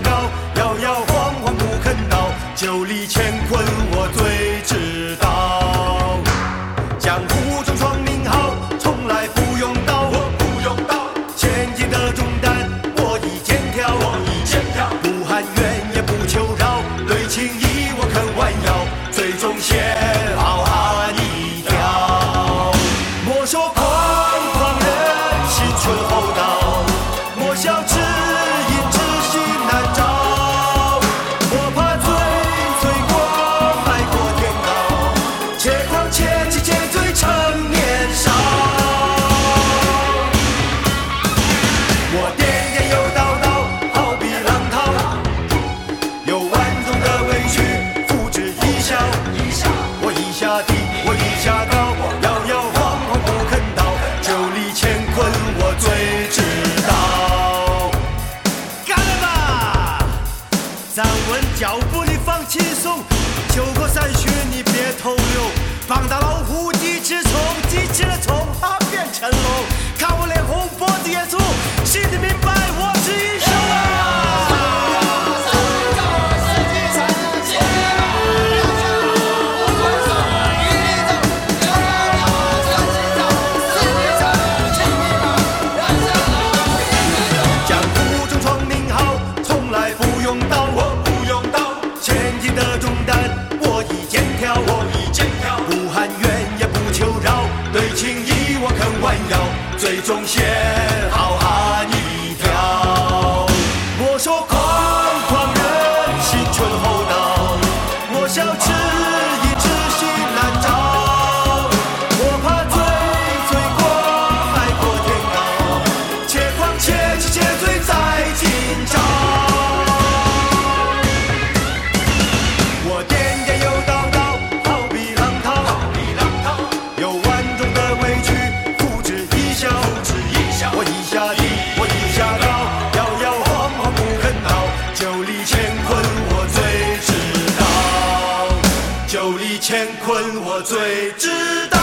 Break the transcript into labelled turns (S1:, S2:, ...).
S1: 高摇摇晃晃不肯倒，酒里乾坤我最知道。江湖中闯名号，从来不用刀，我不用刀。千斤的重担我一肩挑，我一肩挑。不喊冤也不求饶，对情义我肯弯腰，最终险傲啊一条。莫说狂狂人心存厚道，莫笑。稳，脚步你放轻松，酒过三巡你别偷溜，膀大。要最终写好乾坤我最知道。